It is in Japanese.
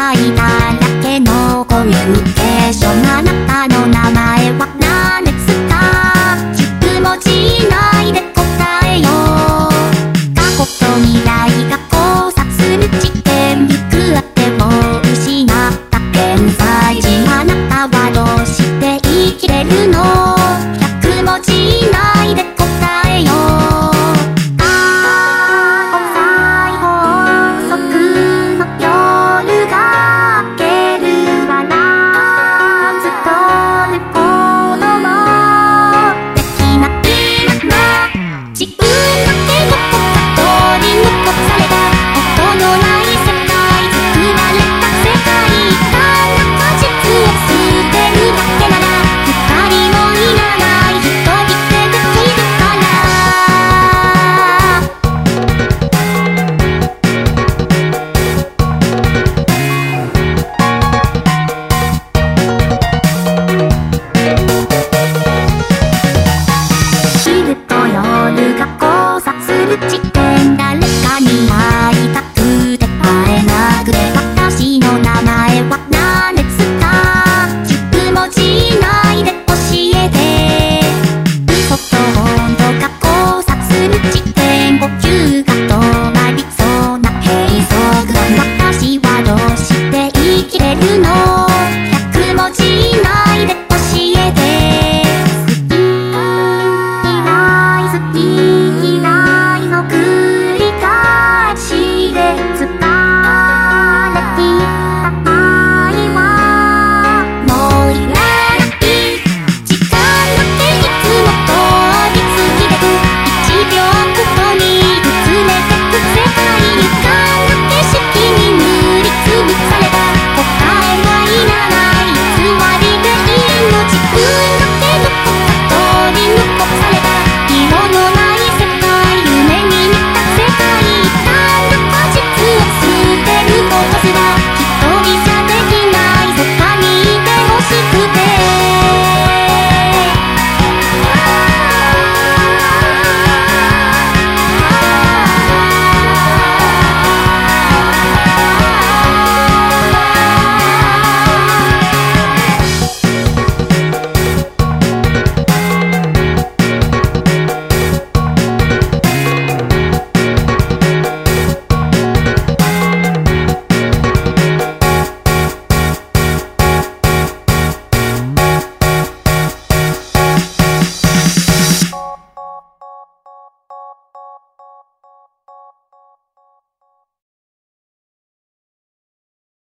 界だらけのコミュニケーション Just.